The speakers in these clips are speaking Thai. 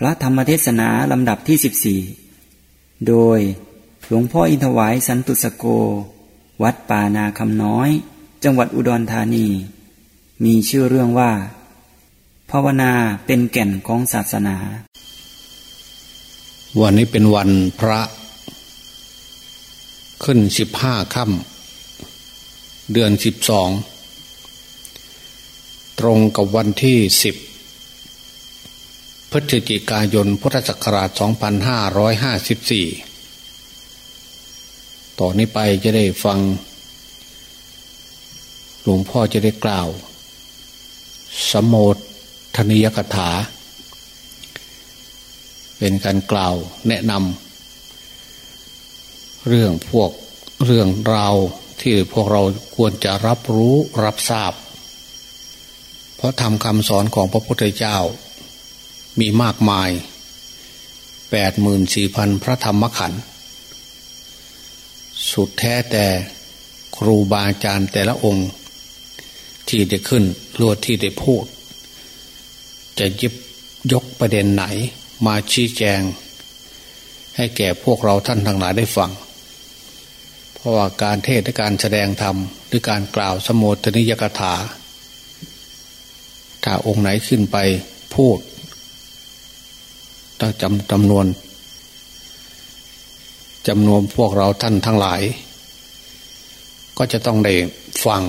พระธรรมเทศนาลำดับที่ 14 โดยหลวงพ่ออินทวายสันตุสโก วัดป่านาคำน้อย จังหวัดอุดรธานี มีชื่อเรื่องว่า ภาวนาเป็นแก่นของศาสนา วันนี้เป็นวันพระ ขึ้นสิบห้าค่ำเดือนสิบสอง ตรงกับวันที่สิบ พฤศจิกายนพุทธศักราช 2554 ต่อนนี้ไปจะได้ฟัง หลวงพ่อจะได้กล่าว สมโภธนิยกถา เป็นการกล่าวแนะนำเรื่องพวกเรื่องราวที่พวกเราควรจะรับรู้รับทราบ เพราะทำคำสอนของพระพุทธเจ้า มีมากมายแปดหมื่นสี่พันพระธรรมขันธ์สุดแท้แต่ครูบาอาจารย์แต่ละองค์ ที่ได้ขึ้นรวดที่ได้พูด จะยิบยกประเด็นไหนมาชี้แจง ให้แก่พวกเราท่านทั้งหลายได้ฟัง เพราะว่าการเทศและการแสดงธรรม หรือการกล่าวสมุทนิยกถา ถ้าองค์ไหนขึ้นไปพูด ถ้าจำจำนวนจำนวนพวกเราท่านทั้งหลาย ก็จะต้องได้ฟัง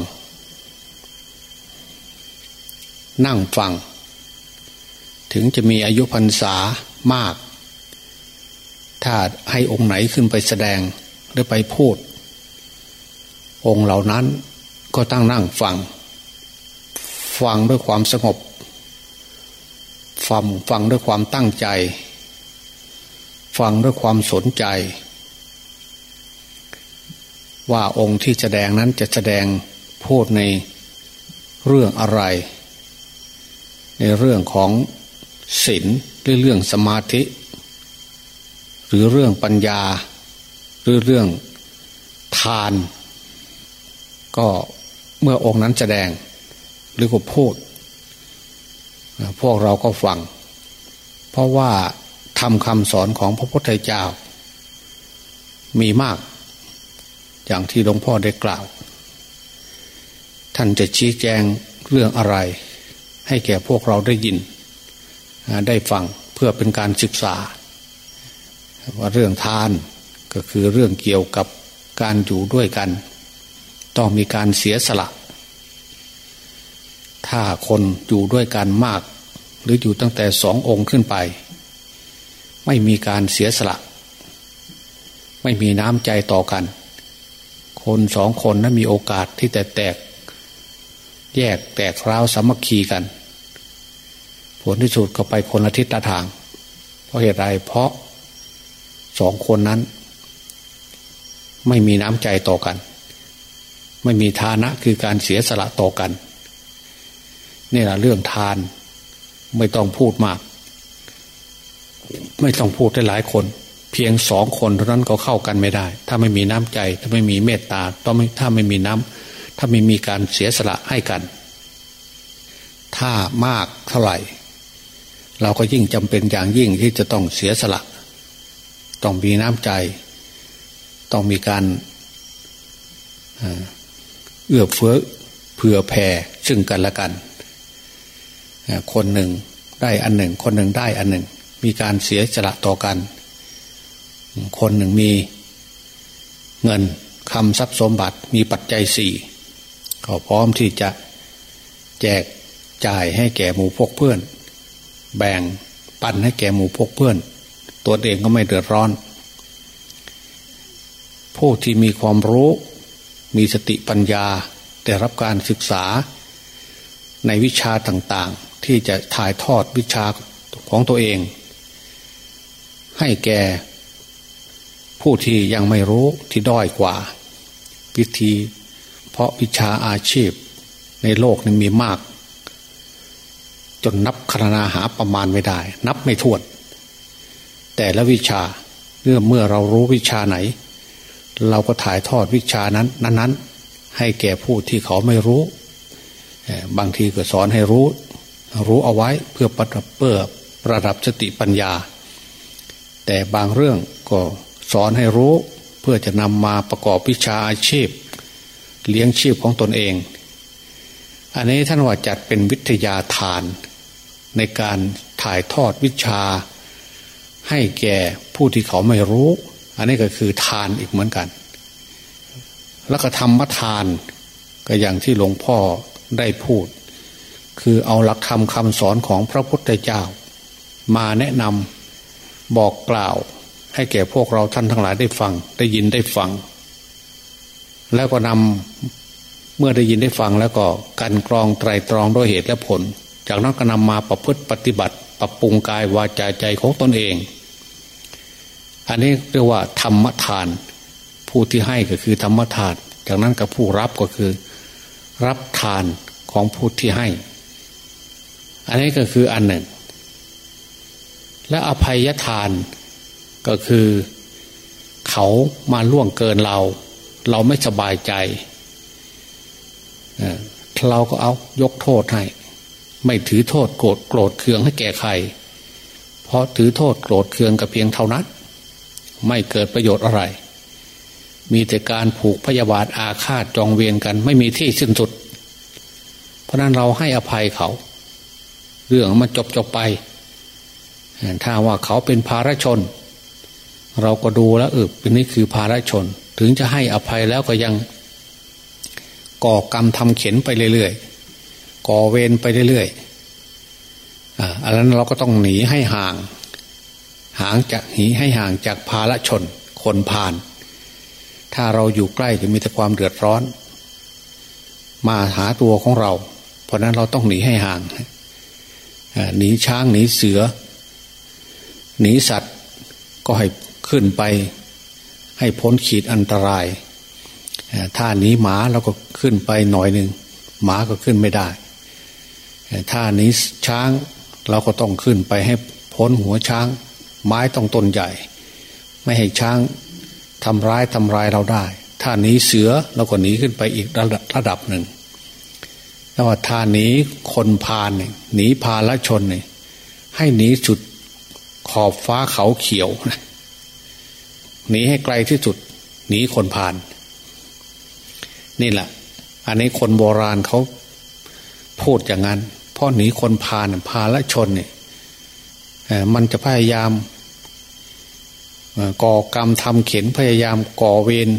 นั่งฟัง ถึงจะมีอายุพรรษามาก ถ้าให้องค์ไหนขึ้นไปแสดงหรือไปพูด องค์เหล่านั้นก็ตั้งนั่งฟัง ฟังด้วยความสงบ ฟังฟังด้วยความตั้งใจ ฟังด้วยความสนใจ ว่าองค์ที่แสดงนั้นจะแสดงพูดในเรื่องอะไร ในเรื่องของศีลหรือเรื่องสมาธิ หรือเรื่องปัญญา หรือเรื่องทาน ก็เมื่อองค์นั้นแสดงหรือก็พูด พวกเราก็ฟัง เพราะว่าทำคำสอนของพระพุทธเจ้า มีมาก อย่างที่หลวงพ่อได้กล่าว ท่านจะชี้แจงเรื่องอะไร ให้แก่พวกเราได้ยิน ได้ฟังเพื่อเป็นการศึกษา ว่าเรื่องทานก็คือเรื่องเกี่ยวกับการอยู่ด้วยกัน ต้องมีการเสียสละ ถ้าคนอยู่ด้วยกันมาก หรืออยู่ตั้งแต่สององค์ขึ้นไป ไม่มีการเสียสละ ไม่มีน้ำใจต่อกัน คนสองคนนั้นมีโอกาสที่แต่แตก แยกแตกร้าวสามัคคีกัน ผลที่สุดก็ไปคนละทิศละทาง เพราะเหตุไรเพราะสองคนนั้น ไม่มีน้ำใจต่อกัน ไม่มีฐานะคือการเสียสละต่อกัน นี่แหละเรื่องทาน ไม่ต้องพูดมาก ไม่ต้องพูดได้หลายคน เพียงสองคนเท่านั้นก็เข้ากันไม่ได้ ถ้าไม่มีน้ำใจ ถ้าไม่มีเมตตาต้องไม่ถ้าไม่มีน้ำถ้าไม่มีการเสียสละให้กัน ถ้ามากเท่าไหร่ เราก็ยิ่งจำเป็นอย่างยิ่งที่จะต้องเสียสละ ต้องมีน้ำใจ ต้องมีการเอื้อเฟื้อเผื่อแผ่ซึ่งกันและกัน คนหนึ่งได้อันหนึ่ง คนหนึ่งได้อันหนึ่ง มีการเสียสละต่อกัน คนหนึ่งมีเงินคำทรัพย์สมบัติมีปัจจัยสี่ก็พร้อมที่จะแจกจ่ายให้แก่หมู่พกเพื่อน แบ่งปันให้แก่หมู่พกเพื่อน ตัวเองก็ไม่เดือดร้อน ผู้ที่มีความรู้มีสติปัญญา ได้รับการศึกษาในวิชาต่าง ที่จะถ่ายทอดวิชาของตัวเอง ให้แก่ผู้ที่ยังไม่รู้ที่ด้อยกว่า วิธี เพราะวิชาอาชีพในโลกนี้มีมาก จนนับคณนาหาประมาณไม่ได้ นับไม่ถ้วน แต่ละวิชาเมื่อเมื่อเรารู้วิชาไหน เราก็ถ่ายทอดวิชานั้น นั้นๆให้แก่ผู้ที่เขาไม่รู้ บางทีก็สอนให้รู้ รู้เอาไว้เพื่อปัดเพื่อระดับสติปัญญา แต่บางเรื่องก็สอนให้รู้เพื่อจะนำมาประกอบวิชาอาชีพ เลี้ยงชีพของตนเอง อันนี้ท่านว่าจัดเป็นวิทยาทาน ในการถ่ายทอดวิชา ให้แก่ผู้ที่เขาไม่รู้ อันนี้ก็คือทานอีกเหมือนกัน แล้วก็ธรรมทานก็อย่างที่หลวงพ่อได้พูด คือเอาหลักธรรมคำสอนของพระพุทธเจ้า มาแนะนำบอกกล่าว ให้แก่พวกเราท่านทั้งหลายได้ฟัง ได้ยินได้ฟัง แล้วก็นำเมื่อได้ยินได้ฟังแล้วก็กันกรองไตรตรองด้วยเหตุและผล จากนั้นก็นำมาประพฤติปฏิบัติ ปรับปรุงกายวาจาใจของตนเอง อันนี้เรียกว่าธรรมทาน ผู้ที่ให้ก็คือธรรมทาน จากนั้นกับผู้รับก็คือ รับทานของผู้ที่ให้ อันนี้ก็คืออันหนึ่ง และอภัยทานก็คือเขามาล่วงเกินเรา เราไม่สบายใจเราก็เอายกโทษให้ ไม่ถือโทษโกรธโกรธเคืองให้แก่ใคร เพราะถือโทษโกรธเคืองกับเพียงเท่านั้น ไม่เกิดประโยชน์อะไร มีแต่การผูกพยาบาทอาฆาตจองเวียนกัน ไม่มีที่สิ้นสุด เพราะนั้นเราให้อภัยเขา เรื่องมันจบจบไปถ้าว่าเขาเป็นภารชน เราก็ดูแล้วเออเป็นนี่คือภารชน ถึงจะให้อภัยแล้วก็ยัง ก่อกรรมทำเข็นไปเรื่อยๆก่อเวรไปเรื่อยๆอันนั้นเราก็ต้องหนีให้ห่างห่างจากหนีให้ห่างจากภารชน คนผ่าน ถ้าเราอยู่ใกล้จะมีแต่ความเดือดร้อน มาหาตัวของเรา เพราะนั้นเราต้องหนีให้ห่าง หนีช้างหนีเสือ หนีสัตว์ก็ให้ขึ้นไป ให้พ้นขีดอันตราย ถ้าหนีหมาเราก็ขึ้นไปหน่อยหนึ่งหมาก็ขึ้นไม่ได้ ถ้าหนีช้างเราก็ต้องขึ้นไปให้พ้นหัวช้าง ไม้ต้องต้นใหญ่ ไม่ให้ช้างทำร้ายทำลายเราได้ ถ้าหนีเสือเราก็หนีขึ้นไปอีกระดับระดับหนึ่ง แล้วว่าถ้าหนีคนพาลหนีพาละชนเนี่ยให้หนีจุดขอบฟ้าเขาเขียวหนีให้ไกลที่สุดหนีคนพาลนี่แหละ อันนี้คนโบราณเขาพูดอย่างนั้นเพราะหนีคนพาลพาละชนเนี่ยมันจะพยายามก่อกรรมทำเข็นพยายามก่อเวร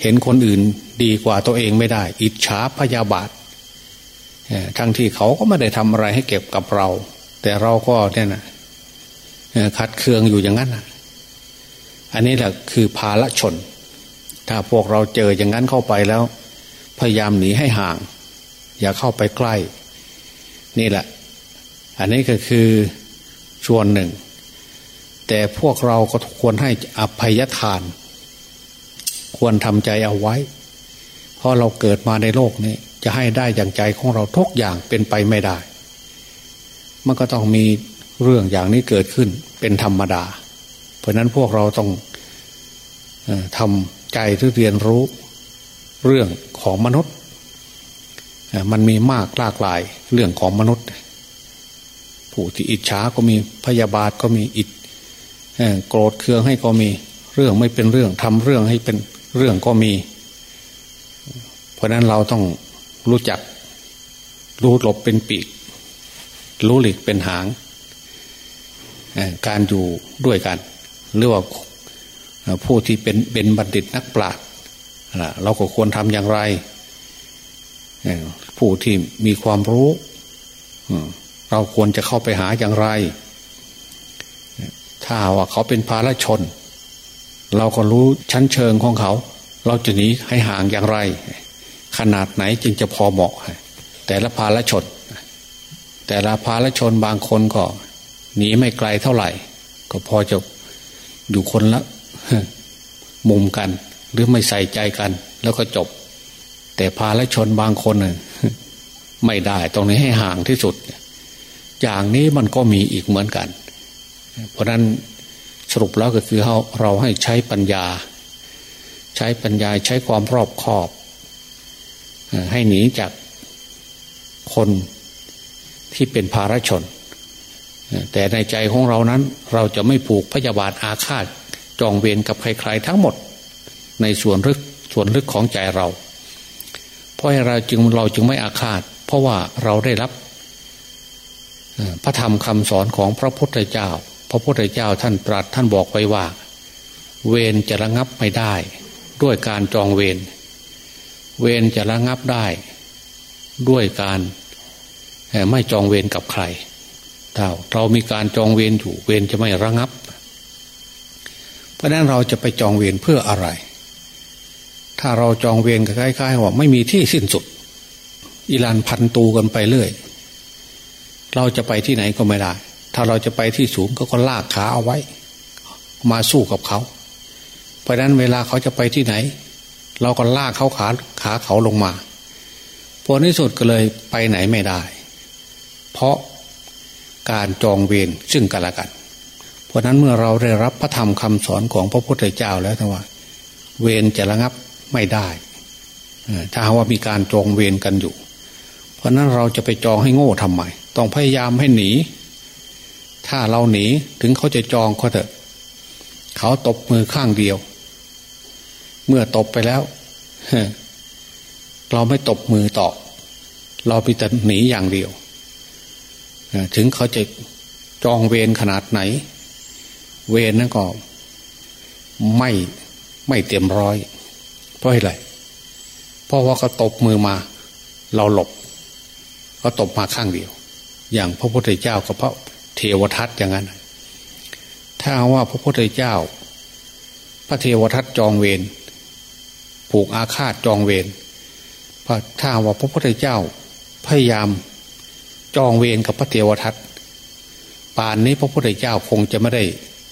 เห็นคนอื่น ดีกว่าตัวเองไม่ได้ อิจฉาพยาบาททั้งที่เขาก็ไม่ได้ทำอะไรให้เก็บกับเรา แต่เราก็เนี่ยนะคัดเคืองอยู่อย่างนั้นอันนี้แหละคือภาละชน ถ้าพวกเราเจออย่างนั้นเข้าไปแล้ว พยายามหนีให้ห่าง อย่าเข้าไปใกล้ นี่แหละ อันนี้ก็คือส่วนหนึ่ง แต่พวกเราก็ควรให้อภัยทาน ควรทำใจเอาไว้ พราะเราเกิดมาในโลกนี้ จะให้ได้อย่างใจของเราทุกอย่างเป็นไปไม่ได้ มันก็ต้องมีเรื่องอย่างนี้เกิดขึ้นเป็นธรรมดา เพราะนั้นพวกเราต้องทำใจที่เรียนรู้เรื่องของมนุษย์ มันมีมากหลากหลายเรื่องของมนุษย์ ผู้ที่อิจฉาก็มีพยาบาทก็มีอิจโกรธเคืองให้ก็มีเรื่องไม่เป็นเรื่องทำเรื่องให้เป็นเรื่องก็มี เพราะนั้นเราต้องรู้จัก รู้หลบเป็นปีก รู้หลีกเป็นหาง การอยู่ด้วยกันหรือว่าผู้ที่เป็นเป็นบัณฑิตนักปราชญ์เราก็ควรทำอย่างไร ผู้ที่มีความรู้เราควรจะเข้าไปหาอย่างไร ถ้าว่าเขาเป็นภาลชน เราก็รู้ชั้นเชิงของเขา เราจะหนีให้ห่างอย่างไร ขนาดไหนจึงจะพอเหมาะ แต่ละภาลชน แต่ละภาลชนบางคนก็หนีไม่ไกลเท่าไหร่ ก็พอจะอยู่คนละมุมกัน หรือไม่ใส่ใจกัน แล้วก็จบ แต่ภาลชนบางคนไม่ได้ตรงนี้ให้ห่างที่สุด อย่างนี้มันก็มีอีกเหมือนกัน เพราะนั้นสรุปแล้วก็คือเราเราให้ใช้ปัญญา ใช้ปัญญาใช้ความรอบคอบ ให้หนีจากคนที่เป็นภารชน แต่ในใจของเรานั้น เราจะไม่ผูกพยาบาทอาฆาตจองเวรกับใคร ๆ ทั้งหมด ในส่วนลึกส่วนลึกของใจเรา เพราะเราจึงเราจึงไม่อาฆาต เพราะว่าเราได้รับ พระธรรมคำสอนของพระพุทธเจ้า พระพุทธเจ้าท่านตรัสท่านบอกไว้ว่า เวรจะระงับไม่ได้ ด้วยการจองเวร เวรจะระงับได้ ด้วยการไม่จองเวรกับใครถ้าเรามีการจองเวรอยู่เวรจะไม่ระงับ เพราะนั้นเราจะไปจองเวรเพื่ออะไร ถ้าเราจองเวรคล้ายๆว่าไม่มีที่สิ้นสุดอิรันพันตูกันไปเรื่อย เราจะไปที่ไหนก็ไม่ได้ ถ้าเราจะไปที่สูงก็ก็ลากขาเอาไว้ มาสู้กับเขา เพราะนั้นเวลาเขาจะไปที่ไหน เราก็ลากเขาขาขาเขาลงมาพอในสุดก็เลยไปไหนไม่ได้ เพราะการจองเวรซึ่งกันและกัน เพราะนั้นเมื่อเราได้รับพระธรรมคำสอนของพระพุทธเจ้าแล้วทั้งว่า เวรจะระงับไม่ได้ ถ้าว่ามีการจองเวรกันอยู่ เพราะนั้นเราจะไปจองให้โง่ทำไม ต้องพยายามให้หนี ถ้าเราหนีถึงเขาจะจองก็เถอะ เขาตบมือข้างเดียว เมื่อตบไปแล้วเราไม่ตบมือต่อเราไปแต่หนีอย่างเดียวถึงเขาจะจองเวรขนาดไหน เวรนั่นก็ไม่ไม่เต็มร้อย เพราะอะไรเพราะว่าเขาตบมือมา เราหลบเขาตบมาข้างเดียว อย่างพระพุทธเจ้ากับพระเทวทัตอย่างนั้น ถ้าว่าพระพุทธเจ้า พระเทวทัตจองเวร ผูกอาฆาตจองเวรถ้าว่าพระพุทธเจ้าพยายามจองเวรกับพระเทวทัตป่านนี้พระพุทธเจ้าคงจะไม่ได้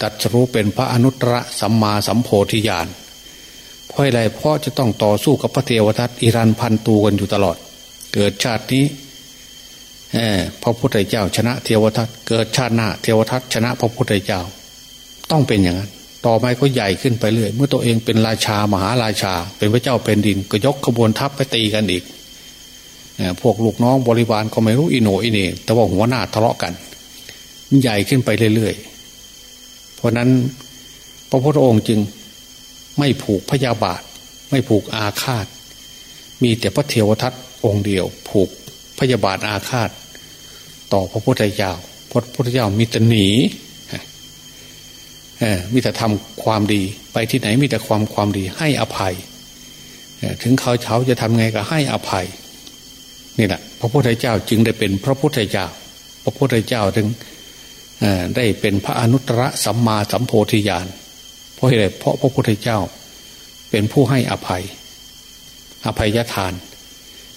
ตัดรู้เป็นพระอนุตตรสัมมาสัมโพธิญาณเพราะอะไรเพราะจะต้องต่อสู้กับพระเทวทัตอิรันพันตูกันอยู่ตลอด เกิดชาตินี้พระพุทธเจ้าชนะเทวทัตเกิดชาติหน้าเทวทัตชนะพระพุทธเจ้า ต้องเป็นอย่างนั้น ต่อไปก็ใหญ่ขึ้นไปเรื่อยเมื่อตัวเองเป็นราชามหาราชา เป็นพระเจ้าเป็นดิน ก็ยกขบวนทัพไปตีกันอีกพวกลูกน้องบริวารก็ไม่รู้อิโนอิเนแต่ว่าหัวหน้าทะเลาะกัน ใหญ่ขึ้นไปเรื่อยๆ เพราะนั้นพระพุทธองค์จึงไม่ผูกพยาบาท ไม่ผูกอาฆาต มีแต่พระเทวทัตองค์เดียว ผูกพยาบาทอาฆาต ต่อพระพุทธเจ้าพระพุทธเจ้ามีแต่หนี มีแต่ทำความดี ไปที่ไหนมีแต่ความความดี ให้อภัยถึงเขาเฉาจะทำไงก็ให้อภัยนี่แหละพระพุทธเจ้าจึงได้เป็นพระพุทธเจ้า พระพุทธเจ้าถึงได้เป็นพระอนุตตรสัมมาสัมโพธิญาณเพราะอะไรเพราะพระพุทธเจ้า เป็นผู้ให้อภัย อภัยทาน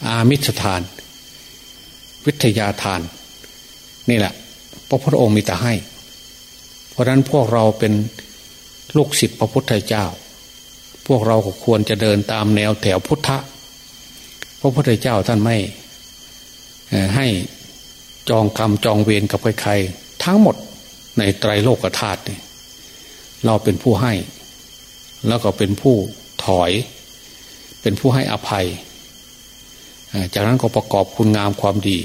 อามิสทาน วิทยาทาน นี่แหละ พระพุทธองค์มีแต่ให้ ราะนั้นพวกเราเป็นลูกศิษย์พระพุทธเจ้า พวกเราก็ควรจะเดินตามแนวแถวพุทธะพระพุทธเจ้าท่านไม่ให้จองกรรมจองเวรกับใครๆทั้งหมดในไตรโลกธาตุเราเป็นผู้ให้ แล้วก็เป็นผู้ถอย เป็นผู้ให้อภัย จากนั้นก็ประกอบคุณงามความดี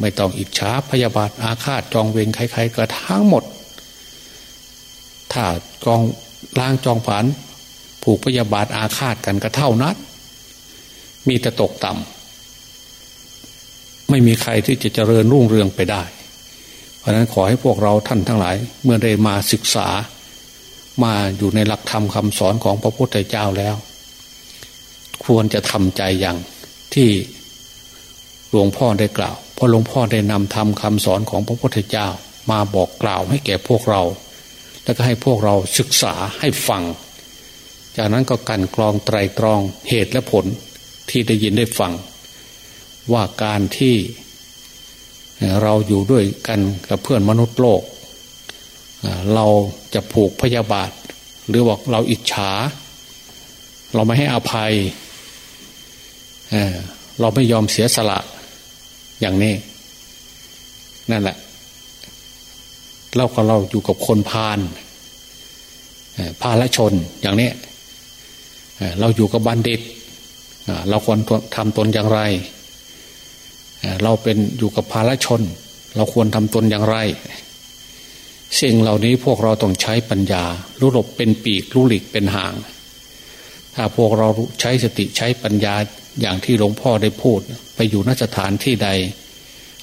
ไม่ต้องอิจฉาพยาบาทอาฆาตจองเวรใครๆก็ทั้งหมด ถ้าจองล้างจองผันผูกพยาบาทอาฆาตกันก็เท่านั้นมีแต่ตกต่ำไม่มีใครที่จะเจริญรุ่งเรืองไปได้ เพราะนั้นขอให้พวกเราท่านทั้งหลาย เมื่อได้มาศึกษา มาอยู่ในหลักธรรมคำสอนของพระพุทธเจ้าแล้ว ควรจะทำใจอย่างที่หลวงพ่อได้กล่าว เพราะหลวงพ่อได้นำทำคำสอนของพระพุทธเจ้า มาบอกกล่าวให้แก่พวกเรา แล้วก็ให้พวกเราศึกษาให้ฟัง จากนั้นก็กันกรองไตรตรองเหตุและผลที่ได้ยินได้ฟัง ว่าการที่เราอยู่ด้วยกันกับเพื่อนมนุษย์โลก เราจะผูกพยาบาท หรือว่าเราอิจฉา เราไม่ให้อภัย เราไม่ยอมเสียสละอย่างนี้ นั่นแหละ เราก็เราอยู่กับคนพาลพาละชนอย่างนี้เราอยู่กับบัณฑิตเราควรทำตนอย่างไร เราเป็นอยู่กับภาลชน เราควรทำตนอย่างไรสิ่งเหล่านี้พวกเราต้องใช้ปัญญา รู้หลบเป็นปีกรู้หลีกเป็นหาง ถ้าพวกเราใช้สติใช้ปัญญาอย่างที่หลวงพ่อได้พูด ไปอยู่นสถานที่ใด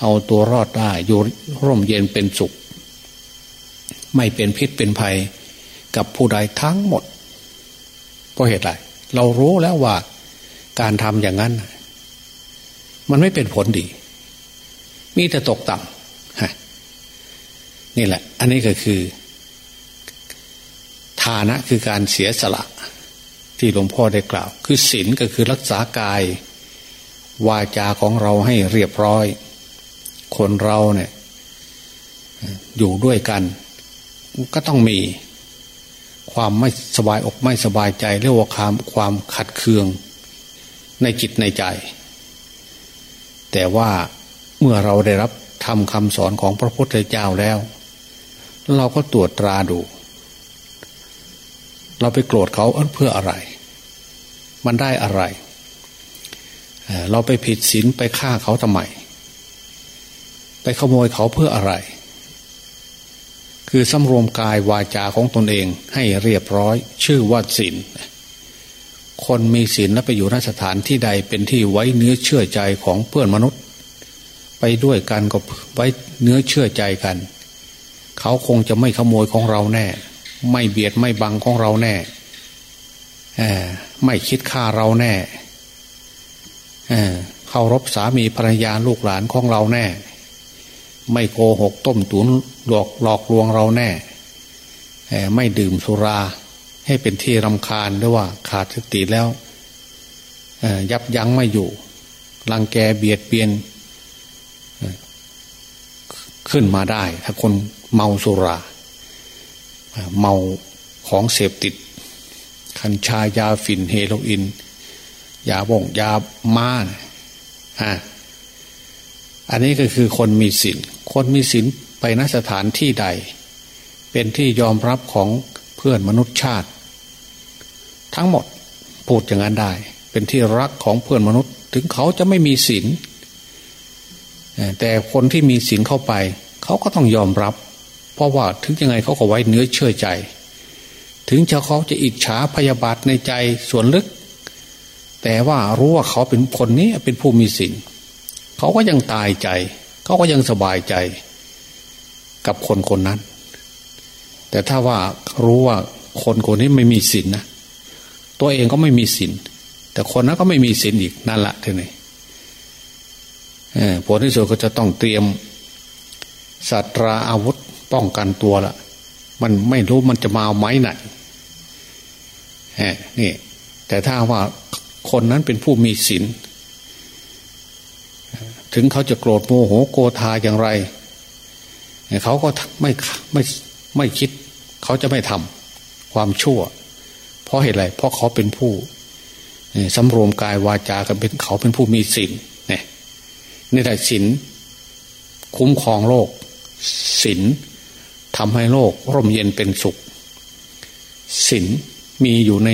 เอาตัวรอดได้อยู่ร่มเย็นเป็นสุข ไม่เป็นพิษเป็นภัยกับผู้ใดทั้งหมด เพราะเหตุไรเรารู้แล้วว่าการทำอย่างนั้น มันไม่เป็นผลดี มีแต่ตกต่ำนี่แหละ อันนี้ก็คือฐานะคือการเสียสละ ที่หลวงพ่อได้กล่าว คือศีลก็คือรักษากาย วาจาของเราให้เรียบร้อย คนเราเนี่ย อยู่ด้วยกัน ก็ต้องมี ความไม่สบายอกไม่สบายใจเรียกว่าความความขัดเคืองในจิตในใจ แต่ว่าเมื่อเราได้รับทำคำสอนของพระพุทธเจ้าแล้ว เราก็ตรวจตราดู เราไปโกรธเขาเพื่ออะไร มันได้อะไร เราไปผิดศีลไปฆ่าเขาทำไม ไปขโมยเขาเพื่ออะไร คือสำรวมกายวาจาของตนเองให้เรียบร้อย ชื่อว่าศีลคนมีศีลแล้วไปอยู่นสถานที่ใดเป็นที่ไว้เนื้อเชื่อใจของเพื่อนมนุษย์ ไปด้วยกันก็ไว้เนื้อเชื่อใจกัน เขาคงจะไม่ขโมยของเราแน่ ไม่เบียดไม่บังของเราแน่ไม่คิดฆ่าเราแน่เคารพสามีภรรยาลูกหลานของเราแน่ ไม่โกหกต้มตุนหลอกหลอกลวงเราแน่ ไม่ดื่มสุรา ให้เป็นที่รำคาญหรือว่าขาดสติแล้ว ยับยั้งไม่อยู่รังแกเบียดเบียน ขึ้นมาได้ ถ้าคนเมาสุรา เมาของเสพติด คัญชายาฝิ่นเฮโรอีนยาบ่งยามา่า อันนี้ก็คือคนมีศีลคนมีศีลไปนสถานที่ใด เป็นที่ยอมรับของเพื่อนมนุษยชาติ ทั้งหมดพูดอย่างนั้นได้ เป็นที่รักของเพื่อนมนุษย์ ถึงเขาจะไม่มีศีลแต่คนที่มีศีลเข้าไป เขาก็ต้องยอมรับ เพราะว่าถึงยังไงเขาก็ไว้เนื้อเชื่อใจ ถึงจะเขาจะอิจฉาพยาบาทในใจส่วนลึก แต่ว่ารู้ว่าเขาเป็นคนนี้เป็นผู้มีศีล เขาก็ยังตายใจ เขาก็ยังสบายใจ กับคนคนนั้น แต่ถ้าว่ารู้ว่าคนคนนี้ไม่มีศีลนนะตัวเองก็ไม่มีศีลแต่คนนั้นก็ไม่มีศีลอีกนั่นแหละทีนี้ผลที่สุดก็จะต้องเตรียมสัตราอาวุธป้องกันตัวละมันไม่รู้มันจะมาเอาไม้ไหนนี่ แต่ถ้าว่าคนนั้นเป็นผู้มีศีล ถึงเขาจะโกรธโมโหโกธาอย่างไรเขาก็ไม่ไม่ไม่คิด เขาจะไม่ทำความชั่ว เพราะเหตุไรเพราะเขาเป็นผู้สำรวมกายวาจากันเป็นเขาเป็นผู้มีศีลเนี่ยนี่แหละศีลคุ้มครองโลกศีลทำให้โลกร่มเย็นเป็นสุขศีลมีอยู่ใน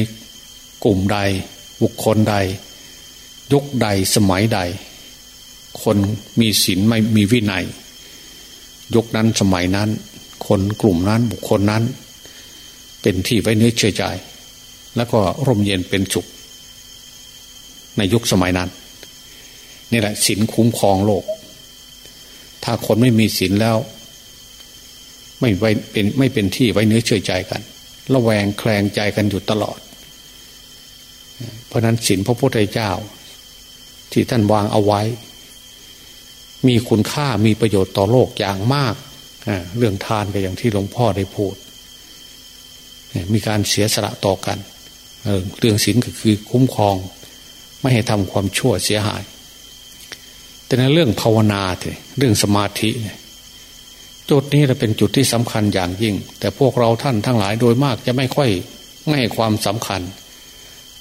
กลุ่มใดบุคคลใด ยุคใดสมัยใด คนมีศีลไม่มีวินัย ยกนั้นสมัยนั้น คนกลุ่มนั้นบุคคลนั้น เป็นที่ไว้เนื้อเชื่อใจ แล้วก็ร่มเย็นเป็นสุขในยุคสมัยนั้นนี่แหละศีลคุ้มครองโลก ถ้าคนไม่มีศีลแล้ว ไม่ไว้เป็นไม่เป็นที่ไว้เนื้อเชื่อใจกันระแวงแคลงใจกันอยู่ตลอด เพราะนั้นศีลพระพุทธเจ้า ที่ท่านวางเอาไว้ มีคุณค่ามีประโยชน์ต่อโลกอย่างมาก เรื่องทานก็อย่างที่หลวงพ่อได้พูด มีการเสียสละต่อกัน เรื่องศีลก็คือคุ้มครอง ไม่ให้ทำความชั่วเสียหาย แต่ในเรื่องภาวนาเรื่องสมาธิจุดนี้จะเป็นจุดที่สำคัญอย่างยิ่ง แต่พวกเราท่านทั้งหลายโดยมากจะไม่ค่อยไม่ให้ความสำคัญ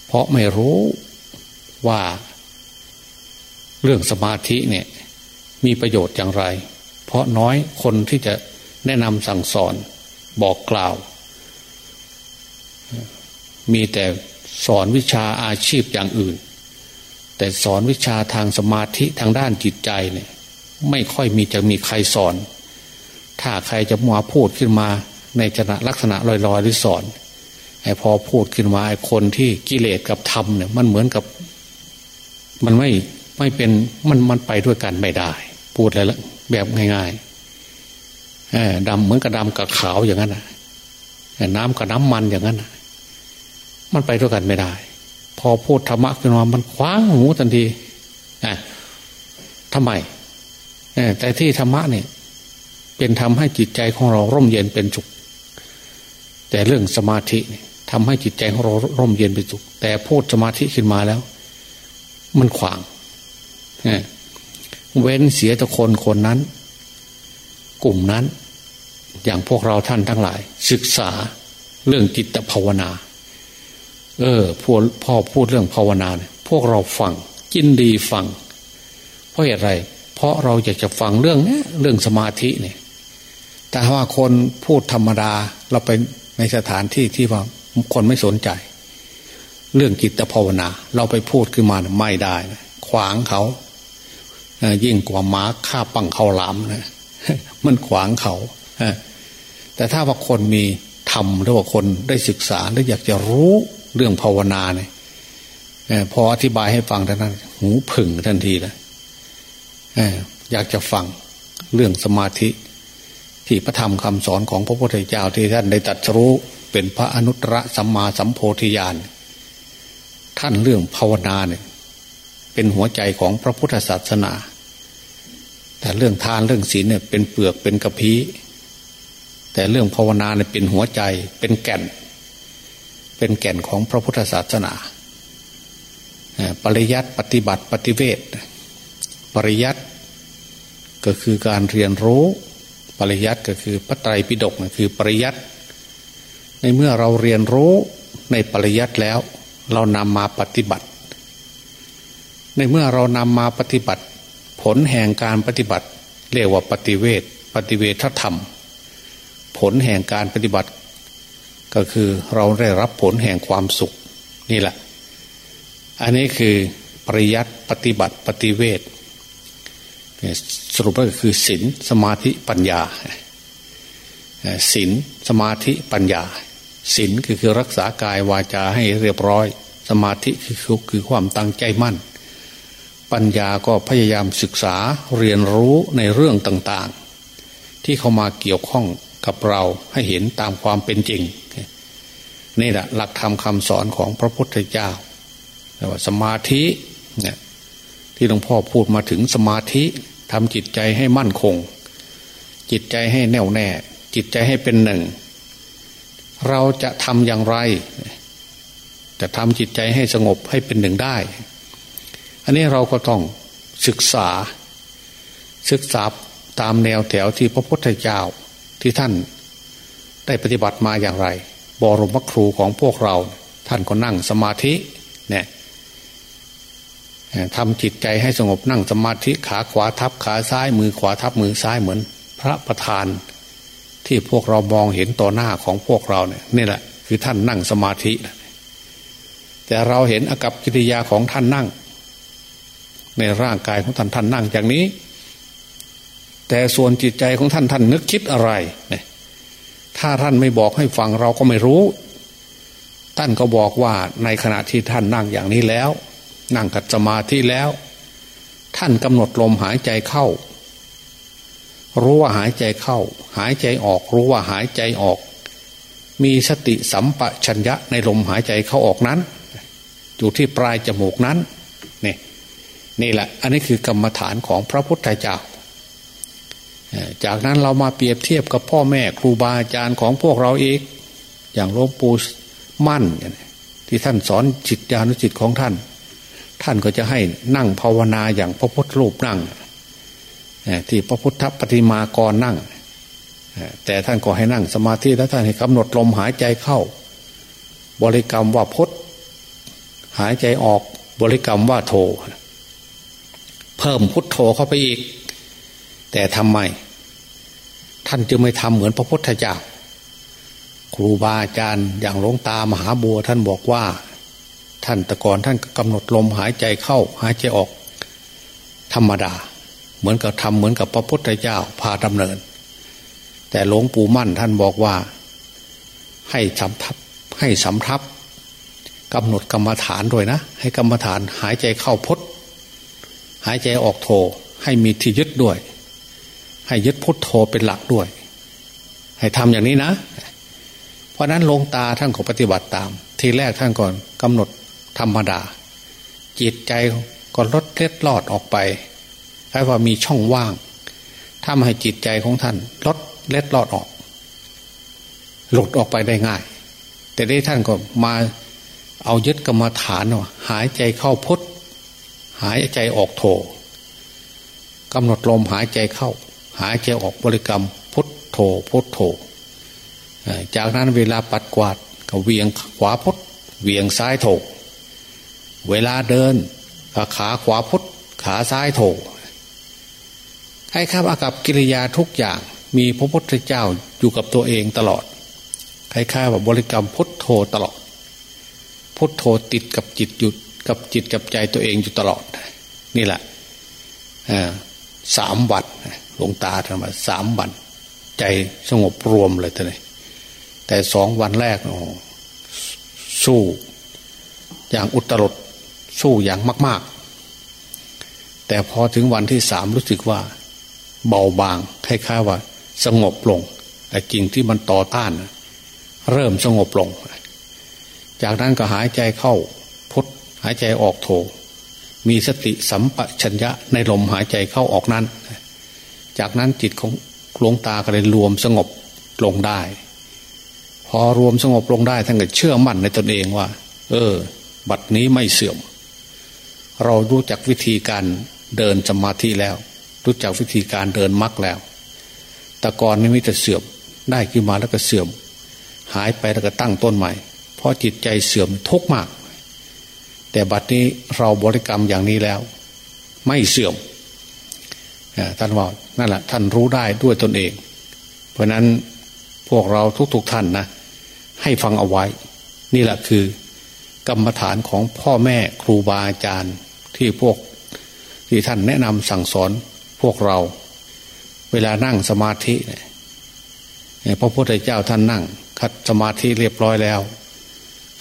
เพราะไม่รู้ว่าเรื่องสมาธิเนี่ย มีประโยชน์อย่างไร เพราะน้อยคนที่จะแนะนำสั่งสอนบอกกล่าว มีแต่สอนวิชาอาชีพอย่างอื่น แต่สอนวิชาทางสมาธิทางด้านจิตใจเนี่ย ไม่ค่อยมีจะมีใครสอน ถ้าใครจะมาพูดขึ้นมาในจนะลักษณะลอยๆ หรือสอนไอ้พอพูดขึ้นมาไอ้คนที่กิเลสกับธรรมเนี่ย มันเหมือนกับ มันไม่ไม่เป็นมันมันไปด้วยกันไม่ได้ พูดอะไรละแบบง่ายๆดำเหมือนกับดำกับขาวอย่างนั้นน้ำกับน้ำมันอย่างนั้นมันไปด้วยกันไม่ได้ พอพูดธรรมะขึ้นมามันคว้างหูทันทีทำไมแต่ที่ธรรมะเนี่ย เป็นทำให้จิตใจของเราร่มเย็นเป็นสุขแต่เรื่องสมาธิทำให้จิตใจของเราร่มเย็นเป็นสุขแต่พูดสมาธิขึ้นมาแล้ว มันขวาง เว้นเสียแต่คนคนนั้น กลุ่มนั้น อย่างพวกเราท่านทั้งหลาย ศึกษาเรื่องจิตภาวนา เออพวพ่อพูดเรื่องภาวนาเนี่ยพวกเราฟังจินดีฟัง เพราะอะไร เพราะเราอยากจะฟังเรื่องนี้เรื่องสมาธิเนี่ยแต่ว่าคนพูดธรรมดาเราไปในสถานที่ที่ว่าคนไม่สนใจ เรื่องจิตภาวนา เราไปพูดขึ้นมาไม่ได้นะขวางเขา ยิ่งกว่าม้าฆ่าปังเขาล้ำนะมันขวางเขาแต่ถ้าว่าคนมีธรรมหรือว่าคนได้ศึกษาหรืออยากจะรู้เรื่องภาวนาเนี่ยพออธิบายให้ฟังท่านนั้น หูผึ่งทันทีเลยอยากจะฟังเรื่องสมาธิ ที่พระธรรมคำสอนของพระพุทธเจ้าที่ท่านได้ตัดรู้เป็นพระอนุตตรสัมมาสัมโพธิญาณท่านเรื่องภาวนาเนี่ยเป็นหัวใจของพระพุทธศาสนา แต่เรื่องทานเรื่องศีลเนี่ยเป็นเปลือกเป็นกระพี้แต่เรื่องภาวนาเนี่ยเป็นหัวใจ เป็นแก่น เป็นแก่นของพระพุทธศาสนาปริยัติปฏิบัติปฏิเวทปริยัติก็คือการเรียนรู้ ปริยัติก็คือพระไตรปิฎกคือปริยัติในเมื่อเราเรียนรู้ในปริยัติแล้ว เรานำมาปฏิบัติ ในเมื่อเรานำมาปฏิบัติ ผลแห่งการปฏิบัติ เรียกว่าปฏิเวทปฏิเวทธรรม ผลแห่งการปฏิบัติ ก็คือเราได้รับผลแห่งความสุขนี่แหละ อันนี้คือปริยัติปฏิบัติปฏิเวทสรุปก็คือศีลสมาธิปัญญาศีลสมาธิปัญญาศีลคือคือรักษากายวาจาให้เรียบร้อย สมาธิคือคือความตั้งใจมั่น ปัญญาก็พยายามศึกษาเรียนรู้ในเรื่องต่างๆ ที่เข้ามาเกี่ยวข้องกับเราให้เห็นตามความเป็นจริง นี่แหละหลักธรรมคำสอนของพระพุทธเจ้าแต่ว่าสมาธิเนี่ยที่หลวงพ่อพูดมาถึงสมาธิทำจิตใจให้มั่นคง จิตใจให้แน่วแน่ จิตใจให้เป็นหนึ่ง เราจะทำอย่างไร จะทำจิตใจให้สงบให้เป็นหนึ่งได้ อันนี้เราก็ต้องศึกษา ศึกษาตามแนวแถวที่พระพุทธเจ้าที่ท่านได้ปฏิบัติมาอย่างไร บรมครูของพวกเรา ท่านก็นั่งสมาธิเนี่ยทำจิตใจให้สงบนั่งสมาธิขาขวาทับขาซ้ายมือขวาทับมือซ้ายเหมือน พระประธาน ที่พวกเรามองเห็นต่อหน้าของพวกเราเนี่ยนี่แหละ คือท่านนั่งสมาธิ แต่เราเห็นอากับกิริยาของท่านนั่ง ในร่างกายของท่านท่านนั่งอย่างนี้ แต่ส่วนจิตใจของท่านท่านนึกคิดอะไรเนี่ยถ้าท่านไม่บอกให้ฟังเราก็ไม่รู้ ท่านก็บอกว่าในขณะที่ท่านนั่งอย่างนี้แล้ว นั่งกัดสมาธิแล้ว ท่านกำหนดลมหายใจเข้า รู้ว่าหายใจเข้า หายใจออก รู้ว่าหายใจออก มีสติสัมปชัญญะในลมหายใจเข้าออกนั้น อยู่ที่ปลายจมูกนั้น นี่แหละ อันนี้คือกรรมฐานของพระพุทธเจ้า จากนั้นเรามาเปรียบเทียบกับพ่อแม่ครูบาอาจารย์ของพวกเราเองอย่างหลวงปู่มั่น ที่ท่านสอนจิตญาณจิตของท่าน ท่านก็จะให้นั่งภาวนาอย่างพระพุทธรูปนั่ง ที่พระพุทธปฏิมากรนั่ง แต่ท่านก็ให้นั่งสมาธิแล้วท่านให้กำหนดลมหายใจเข้า บริกรรมว่าพุทหายใจออกบริกรรมว่าโท พิ่มพุทโธเข้าไปอีก แต่ทำไม ท่านจึงไม่ทำเหมือนพระพุทธเจ้าครูบาอาจารย์อย่างหลวงตามหาบัวท่านบอกว่า ท่านตะกอนท่านกำหนดลมหายใจเข้าหายใจออก ธรรมดา เหมือนกับทำเหมือนกับพระพุทธเจ้าพาดำเนิน แต่หลวงปู่มั่นท่านบอกว่า ให้สำทับให้สำทับกำหนดกรรมฐานด้วยนะ ให้กรรมฐานหายใจเข้าพด หายใจออกโทให้มีที่ยึดด้วย ให้ยึดพุทโธเป็นหลักด้วย ให้ทำอย่างนี้นะ เพราะนั้นลงตาท่านก็ปฏิบัติตาม ทีแรกท่านก่อนกำหนดธรรมดา จิตใจก็ลดเล็ดลอดออกไปแค่ว่ามีช่องว่างทำให้จิตใจของท่านลดเล็ดลอดออก หลุดออกไปได้ง่าย แต่ได้ท่านก็มาเอายึดกรรมฐานว่าหายใจเข้าพุท หายใจออกโถกำหนดลมหายใจเข้า หายใจออกบริกรรมพุทโธพุทโธจากนั้นเวลาปัดกวาดก็เวียงขวาพุทเวียงซ้ายโถเวลาเดินขาขวาพุทขาซ้ายโถให้ข้าอากับกิริยาทุกอย่างมีพระพุทธเจ้าอยู่กับตัวเองตลอดคล้ายๆแบบบริกรรมพุทโธตลอด พุทโธติดกับจิตหยุด กับจิตกับใจตัวเองอยู่ตลอด นี่แหละสามวันหลวงตาทำมาสามวัน ใจสงบรวมเลยท่านเลยแต่สองวันแรกโอ้สู้ อย่างอุตรดสู้อย่างมาก ๆ แต่พอถึงวันที่สามรู้สึกว่า เบาบางคล้ายๆว่า สงบลงไอ้กิ่งที่มันต่อต้าน เริ่มสงบลง จากนั้นก็หายใจเข้า หายใจออกโถ มีสติสัมปชัญญะในลมหายใจเข้าออกนั้น จากนั้นจิตของหลวงตาก็เลยรวมสงบลงได้ พอรวมสงบลงได้ท่านก็เชื่อมั่นในตนเองว่า เออ บัดนี้ไม่เสื่อม เรารู้จักวิธีการเดินสมาธิแล้ว รู้จักวิธีการเดินมรรคแล้วแต่ก่อนนี่มีแต่เสื่อมได้ขึ้นมาแล้วก็เสื่อม หายไปแล้วก็ตั้งต้นใหม่ เพราะจิตใจเสื่อมทุกข์มาก แต่บัดนี้เราบริกรรมอย่างนี้แล้ว ไม่เสื่อมท่านว่านั่นแหละท่านรู้ได้ด้วยตนเอง เพราะนั้นพวกเราทุกๆทท่านนะให้ฟังเอาไว้ นี่แหละคือกรรมฐานของพ่อแม่ครูบาอาจารย์ที่พวกที่ท่านแนะนำสั่งสอนพวกเรา เวลานั่งสมาธิเนี่ยพระพุทธเจ้าท่านนั่งคัดสมาธิเรียบร้อยแล้ว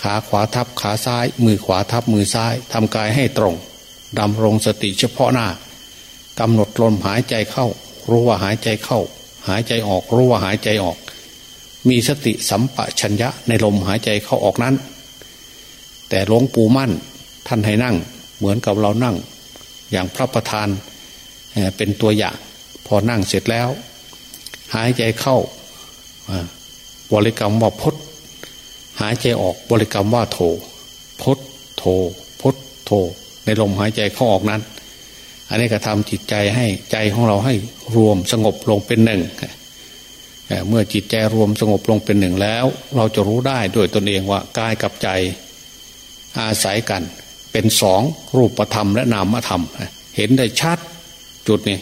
ขาขวาทับขาซ้าย มือขวาทับมือซ้ายทำกายให้ตรงดำรงสติเฉพาะหน้ากำหนดลมหายใจเข้า รู้ว่าหายใจเข้า หายใจออก รู้ว่าหายใจออก มีสติสัมปชัญญะในลมหายใจเข้าออกนั้น แต่หลวงปู่มั่นท่านให้นั่ง เหมือนกับเรานั่ง อย่างพระประธานเป็นตัวอย่างพอนั่งเสร็จแล้ว หายใจเข้าบริกรรมว่าพุทายใจออกบริกรรมว่าโถพดโถพดโถในลมหายใจเข้าออกนั้น อันนี้ก็ทำจิตใจให้ใจของเราให้รวมสงบลงเป็นหนึ่งเมื่อจิตใจรวมสงบลงเป็นหนึ่งแล้ว เราจะรู้ได้ด้วยตนเองว่ากายกับใจอาศัยกันเป็นสองรูปธรรมและนามธรรม เห็นได้ชัดจุดนี้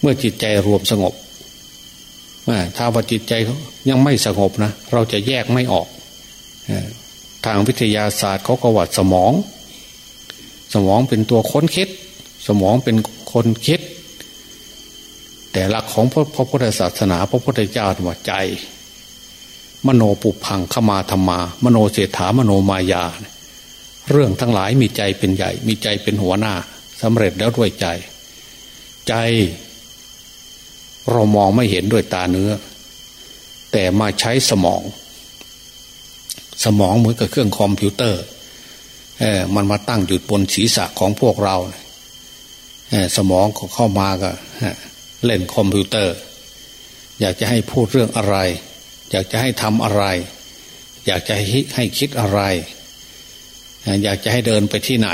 เมื่อจิตใจรวมสงบ ถ้าว่าจิตใจยังไม่สงบนะเราจะแยกไม่ออกทางวิทยาศาสตร์เขาก็ว่าสมอง สมองเป็นตัวค้นคิด สมองเป็นคนคิด แต่หลักของพระพุทธศาสนา พระพุทธเจ้าว่าใจ มโนปุพังขมาธรรมา มโนเศรษฐามโนมายา เรื่องทั้งหลายมีใจเป็นใหญ่ มีใจเป็นหัวหน้าสำเร็จแล้วด้วยใจ ใจ เรามองไม่เห็นด้วยตาเนื้อ แต่มาใช้สมอง สมองเหมือนกับเครื่องคอมพิวเตอร์เออมันมาตั้งอยู่บนศีรษะของพวกเราเสมองเข้ามาก็เล่นคอมพิวเตอร์ อยากจะให้พูดเรื่องอะไร อยากจะให้ทำอะไร อยากจะให้คิดอะไร อยากจะให้เดินไปที่ไหน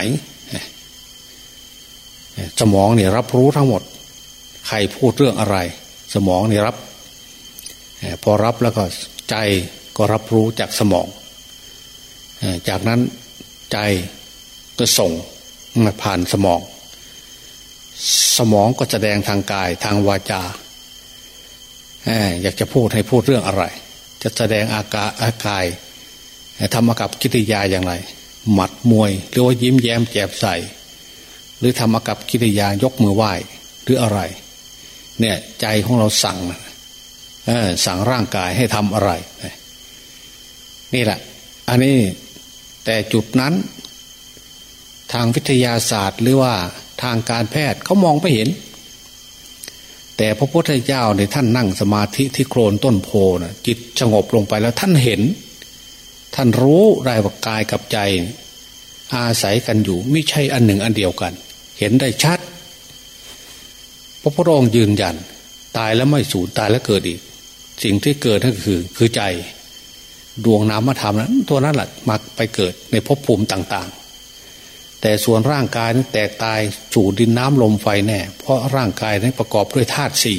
สมองเนี่ยรับรู้ทั้งหมด ใครพูดเรื่องอะไร สมองนี่รับ พอรับแล้วก็ใจก็รับรู้จากสมอง จากนั้นใจก็ส่งมาผ่านสมอง สมองก็แสดงทางกายทางวาจาอยากจะพูดให้พูดเรื่องอะไร จะแสดงอากาอากายทำอากับกิริยาอย่างไร หมัดมวย หรือว่ายิ้มแย้มแจ่มใสหรือทำอากับกิริยายกมือไหว้หรืออะไร เนี่ยใจของเราสั่งสั่งร่างกายให้ทำอะไร นี่แหละ อันนี้แต่จุดนั้น ทางวิทยาศาสตร์หรือว่าทางการแพทย์เขามองไม่เห็น แต่พระพุทธเจ้าในท่านนั่งสมาธิที่โคลนต้นโพนะจิตสงบลงไปแล้วท่านเห็น ท่านรู้ได้ว่ากายกับใจ อาศัยกันอยู่ไม่ใช่อันหนึ่งอันเดียวกัน เห็นได้ชัด พระพุทธองค์ยืนยัน ตายแล้วไม่สูญตายแล้วเกิดอีก สิ่งที่เกิดนั่นคือ คือใจดวงนามธรรมนั้นตัวนั้นแหละมาไปเกิดในภพภูมิต่างๆ แต่ส่วนร่างกายนั้นแตกตายจู่ดินน้ำลมไฟแน่ เพราะร่างกายนั้นประกอบด้วยธาตุสี่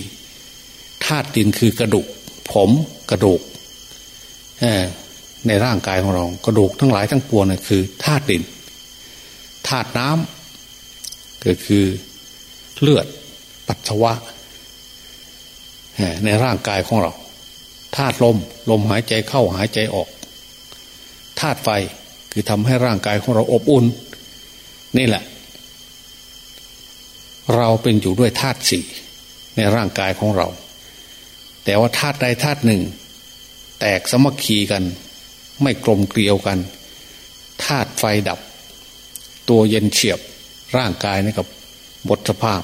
ธาตุดินคือกระดูก ผมกระดูกในร่างกายของเรากระดูกทั้งหลายทั้งปวงน่ยคือธาตุดินธาตุน้ำก็คือเลือด ปัสสาวะในร่างกายของเราธาตุลม ลมหายใจเข้าหายใจออกธาตุไฟคือทำให้ร่างกายของเราอบอุ่น นี่แหละ เราเป็นอยู่ด้วยธาตุสี่ในร่างกายของเรา แต่ว่าธาตุใดธาตุหนึ่ง แตกสมัคคีกัน ไม่กลมเกลียวกันธาตุไฟดับ ตัวเย็นเฉียบร่างกายนี่กับหมดสภาพ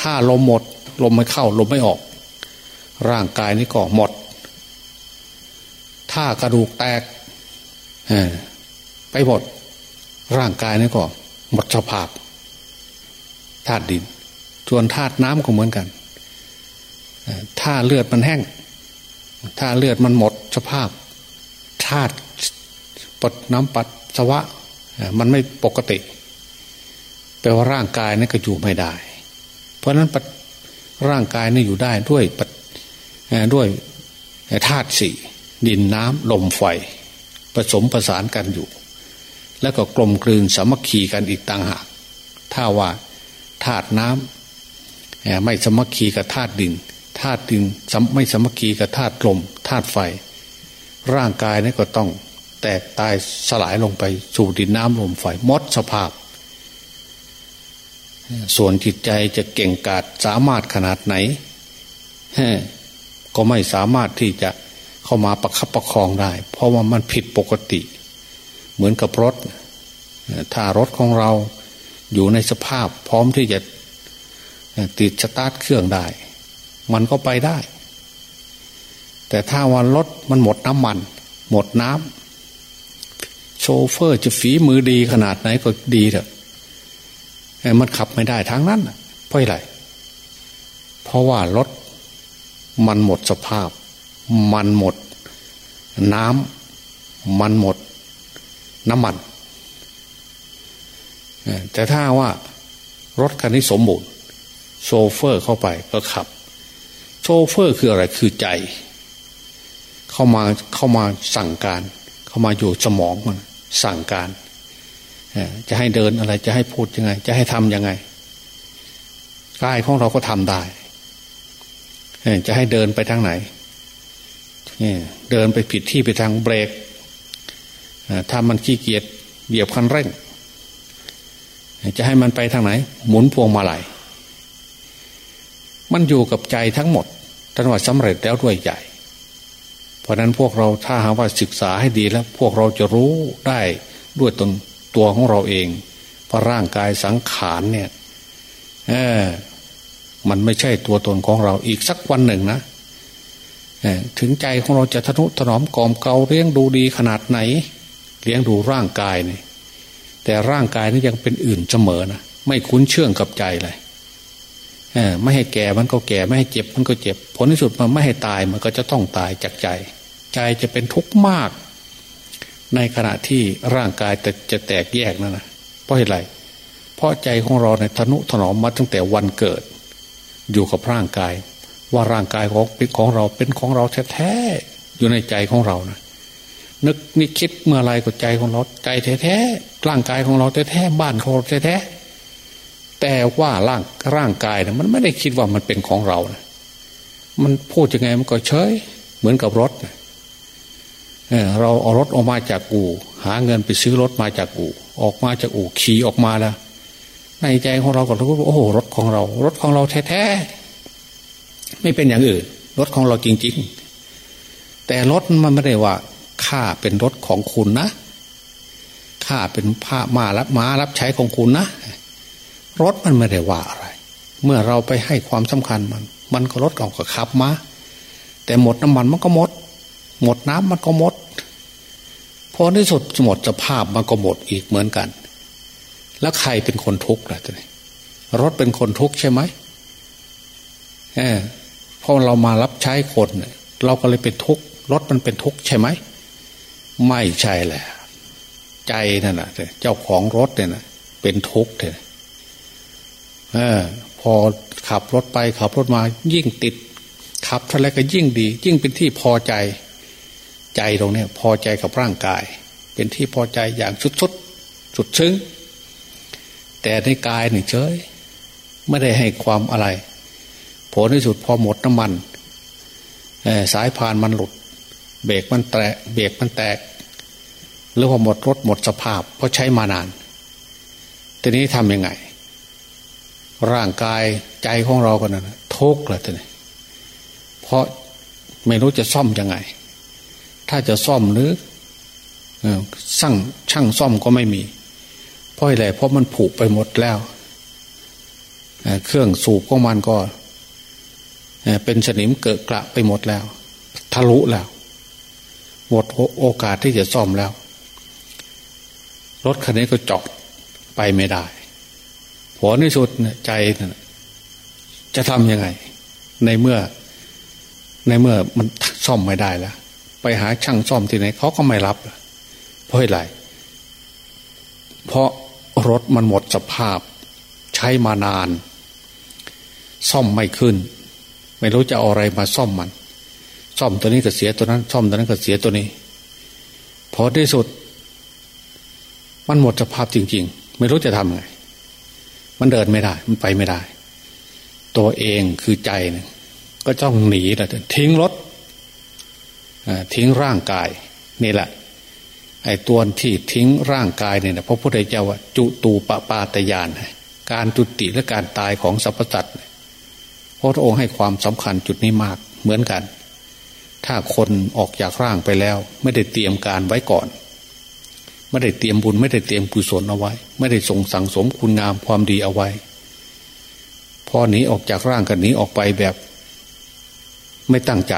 ถ้าลมหมด ลมไม่เข้า ลมไม่ออก ร่างกายนี่ก็หมด ถ้ากระดูกแตกไปหมด ร่างกายนี่ก็ หมดสภาพธาตุดินส่วนธาตุน้ำก็เหมือนกันถ้าเลือดมันแห้ง ถ้าเลือดมันหมดสภาพธาตุปดน้ำปัสสาวะ มันไม่ปกติแปลว่าร่างกายนี่ก็อยู่ไม่ได้ เพราะนั้นร่างกายนี่อยู่ได้ด้วยด้วยธาตุสี่ดินน้ำลมไฟ ผสมประสานกันอยู่ แล้วก็กลมกลืนสามัคคีกันอีกต่างหาก ถ้าว่าธาตุน้ำไม่สามัคคีกับธาตุดินธาตุดินไม่สามัคคีกับธาตุลมธาตุไฟ ร่างกายนี่ก็ต้องแตกตายสลายลงไปสู่ดินน้ำลมไฟมดสภาพ ส่วนจิตใจจะเก่งกาจสามารถขนาดไหนก็ไม่สามารถที่จะเข้ามาประคับประคองได้ เพราะว่ามันผิดปกติ เหมือนกับรถ ถ้ารถของเราอยู่ในสภาพพร้อมที่จะติดสตาร์ทเครื่องได้ มันก็ไปได้ แต่ถ้าวันรถมันหมดน้ำมัน หมดน้ำโชเฟอร์จะฝีมือดีขนาดไหนก็ดีเถอะ มันขับไม่ได้ทางนั้นเพราะอะไรเพราะว่ารถมันหมดสภาพ มันหมด น้ำมันหมด น้ำมัน แต่ถ้าว่ารถคันนี้สมบูรณ์โชเฟอร์เข้าไปก็ขับโชเฟอร์คืออะไรคือใจ เข้ามาเข้ามาสั่งการ เข้ามาอยู่สมองมันสั่งการ จะให้เดินอะไร จะให้พูดยังไง จะให้ทำยังไงกายของเราก็ทำได้จะให้เดินไปทางไหนเดินไปผิดที่ไปทางเบรกถ้ามันขี้เกียจเหยียบคันเร่ง จะให้มันไปทางไหน หมุนพวงมาลัยมันอยู่กับใจทั้งหมดท่านว่าสำเร็จแล้วด้วยใจเพราะนั้นพวกเราถ้าหาว่าศึกษาให้ดีแล้ว พวกเราจะรู้ได้ด้วยตน ตัวของเราเองเพราะร่างกายสังขารเนี่ยเออมันไม่ใช่ตัวตนของเราอีกสักวันหนึ่งนะถึงใจของเราจะทนุถนอมกอมเกาเลี้ยงดูดีขนาดไหน เลี้ยงดูร่างกายเนี่ยแต่ร่างกายนี่ยังเป็นอื่นเสมอนะไม่คุ้นเชื่องกับใจเลยไม่ให้แก่มันก็แก่ไม่ให้เจ็บมันก็เจ็บ ผลที่สุดมันไม่ให้ตายมันก็จะต้องตายจากใจ ใจจะเป็นทุกข์มาก ในขณะที่ร่างกายจะจะแตกแยกนั่นนะเพราะอะไรเพราะใจของเราในทนุถนอมมาตั้งแต่วันเกิด อยู่กับร่างกาย ว่าร่างกายของของเราเป็นของเราแท้ๆอยู่ในใจของเรานะนึกนี่คิดเมื่อไรก็ใจของเราใจแท้ๆร่างกายของเราแท้ๆบ้านของเราแท้ๆแต่ว่าร่างร่างกายนะมันไม่ได้คิดว่ามันเป็นของเรานะมันพูดยังไงมันก็เฉย เหมือนกับรถเเราเอารถออกมาจากอู่ หาเงินไปซื้อรถมาจากอู่ ออกมาจากอู่ขี่ออกมาแล้วในใจของเราก็รู้โอ้โหรถของเรา รถของเราแท้ๆไม่เป็นอย่างอื่น รถของเราจริง ๆ แต่รถมันไม่ได้ว่าข้าเป็นรถของคุณนะข้าเป็นผ้ามารับม้ารับใช้ของคุณนะรถมันไม่ได้ว่าอะไร เมื่อเราไปให้ความสำคัญมัน มันก็รถเก่าก็ขับมาแต่หมดน้ำมันมันก็หมด หมดน้ำมันก็หมด พอที่สุดหมดสภาพมันก็หมดอีกเหมือนกัน แล้วใครเป็นคนทุกข์ล่ะทีนี้รถเป็นคนทุกข์ใช่ไหมเออพอเรามารับใช้คนเราก็เลยเป็นทุกข์รถมันเป็นทุกข์ใช่ไหมไม่ใช่แหละใจนั่นแหะเจ้าของรถเนี่ยนะเป็นทุกข์เลยเออ พอขับรถไปขับรถมายิ่งติดขับท่าไรก็ยิ่งดี ยิ่งเป็นที่พอใจ ใจตรงนี้พอใจกับร่างกาย เป็นที่พอใจอย่างสุดสุดสุดซึ้งแต่ในกายนี่เฉยไม่ได้ให้ความอะไร ผลที่สุดพอหมดน้ำมันสายพานมันหลุด เบรกมันแตกเบรกมันแตกหรือพอหมดรถหมดสภาพ เพราะใช้มานาน ทีนี้ทำยังไง ร่างกายใจของเราก็นั่นทุกข์เลยทีนี้เพราะไม่รู้จะซ่อมยังไง ถ้าจะซ่อมหรือสร้างช่างซ่อมก็ไม่มีเพราะอะไรเพราะมันผุไปหมดแล้วเครื่องสูบของมันก็เป็นสนิมเกิดกระไปหมดแล้ว ทะลุแล้ว หมดโอกาสที่จะซ่อมแล้ว รถคันนี้ก็จอดไปไม่ได้ผลที่สุดใจจะทำยังไง ในเมื่อ ในเมื่อมันซ่อมไม่ได้แล้ว ไปหาช่างซ่อมที่ไหนเขาก็ไม่รับ เพราะอะไร เพราะรถมันหมดสภาพ ใช้มานาน ซ่อมไม่ขึ้น ไม่รู้จะเอาอะไรมาซ่อมมัน ซ่อมตัวนี้ก็เสียตัวนั้น ซ่อมตัวนั้นก็เสียตัวนี้ พอที่สุด มันหมดสภาพจริง ๆ ไม่รู้จะทำไง มันเดินไม่ได้ มันไปไม่ได้ ตัวเองคือใจเนี่ยก็ต้องหนีแหละทิ้งรถ ทิ้งร่างกายนี่แหละไอ้ตัวที่ทิ้งร่างกายเนี่ยพระพุทธเจ้าว่าจุตูปปาตยาน การจุติและการตายของสรรพสัตว์พระองค์ให้ความสำคัญจุดนี้มากเหมือนกัน ถ้าคนออกจากร่างไปแล้ว ไม่ได้เตรียมการไว้ก่อน ไม่ได้เตรียมบุญไม่ได้เตรียมกุศลเอาไว้ ไม่ได้ส่งสั่งสมคุณงามความดีเอาไว้ พอหนีออกจากร่างกันหนีออกไปแบบ ไม่ตั้งใจ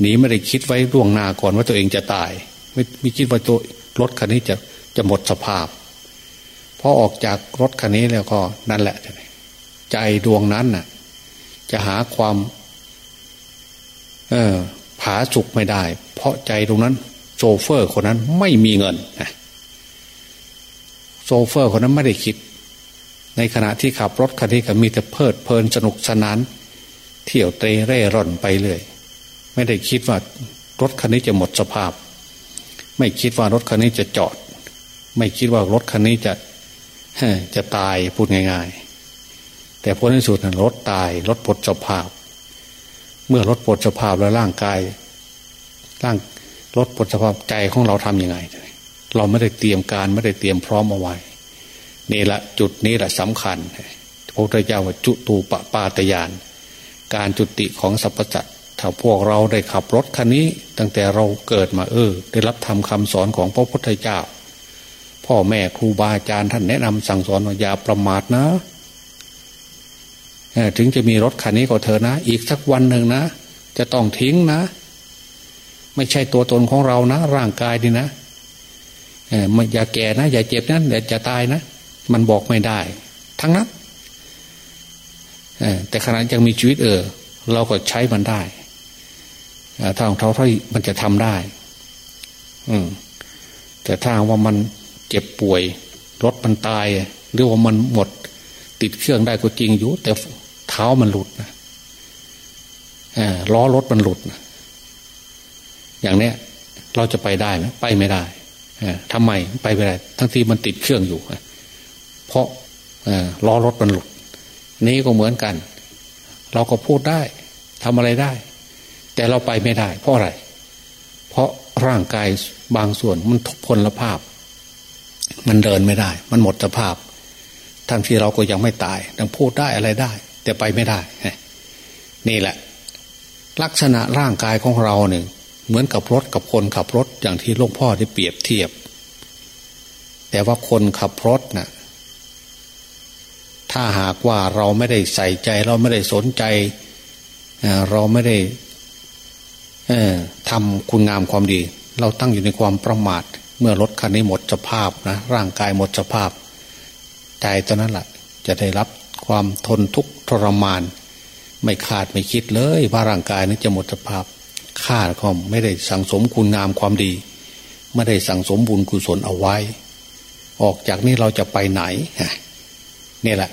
หนีไม่ได้คิดไว้ล่วงหน้าก่อนว่าตัวเองจะตาย ไม่ไม่คิดว่าตัวรถคันนี้จะจะหมดสภาพพอออกจากรถคันนี้แล้วก็นั่นแหละ ใจดวงนั้นน่ะ จะหาความ เออผาสุกไม่ได้ เพราะใจตรงนั้น โซเฟอร์คนนั้นไม่มีเงินนะโซเฟอร์คนนั้นไม่ได้คิด ในขณะที่ขับรถคันนี้ก็มีแต่เพลิดเพลินสนุกสนาน เที่ยวเตะเร่ร่อนไปเลย ไม่ได้คิดว่ารถคันนี้จะหมดสภาพ ไม่คิดว่ารถคันนี้จะจอด ไม่คิดว่ารถคันนี้จะจะตายพูดง่าย ๆ แต่ผลที่สุดรถตายรถปลดสภาพ เมื่อรถปลดสภาพแล้วร่างกาย ร่างรถปลดสภาพใจของเราทำยังไง เราไม่ได้เตรียมการไม่ได้เตรียมพร้อมเอาไว้นี่แหละจุดนี้แหละสำคัญพระพุทธเจ้าว่าจุตูปปาตยาน การจุติของสรรพสัตว ถ้าพวกเราได้ขับรถคันนี้ ตั้งแต่เราเกิดมาเออ ได้รับทำคำสอนของพระพุทธเจ้า พ่อแม่ครูบาอาจารย์ท่านแนะนำสั่งสอนว่าอย่าประมาทนะถึงจะมีรถคันนี้ก็เถอะนะ อีกสักวันหนึ่งนะ จะต้องทิ้งนะ ไม่ใช่ตัวตนของเรานะ ร่างกายดีนะอย่าแก่นะ อย่าเจ็บนะอย่าจะตายนะ มันบอกไม่ได้ ทั้งนั้นแต่ขณะยังมีชีวิตเออ เราก็ใช้มันได้ ถ้าของเราเท่ามันจะทำได้ อืมแต่ถ้าว่ามันเจ็บป่วย รถมันตาย หรือว่ามันหมด ติดเครื่องได้ก็จริงอยู่ แต่เท้ามันหลุดนะล้อรถมันหลุดนะอย่างเนี้ย เราจะไปได้ไหมไปไม่ได้ทำไมไปไม่ได้ ทั้งที่มันติดเครื่องอยู่เพราะล้อรถมันหลุด นี้ก็เหมือนกัน เราก็พูดได้ทำอะไรได้ แต่เราไปไม่ได้ เพราะอะไร เพราะร่างกายบางส่วนมันทุพพลภาพ มันเดินไม่ได้ มันหมดสภาพทั้งที่เราก็ยังไม่ตายยังพูดได้อะไรได้ แต่ไปไม่ได้นี่แหละ ลักษณะร่างกายของเราเนี่ยเหมือนกับรถกับคนขับรถอย่างที่หลวงพ่อได้เปรียบเทียบ แต่ว่าคนขับรถนะ่ะถ้าหากว่าเราไม่ได้ใส่ใจ เราไม่ได้สนใจ เราไม่ได้ ทำคุณงามความดี เราตั้งอยู่ในความประมาท เมื่อรถคันนี้หมดสภาพนะร่างกายหมดสภาพ ใจตอนนั้นแหละจะได้รับความทนทุกข์ทรมาน ไม่ขาดไม่คิดเลยว่าร่างกายนี้จะหมดสภาพข้าก็ไม่ได้สั่งสมคุณงามความดี ไม่ได้สั่งสมบุญกุศลเอาไว้ ออกจากนี้เราจะไปไหนนี่แหละ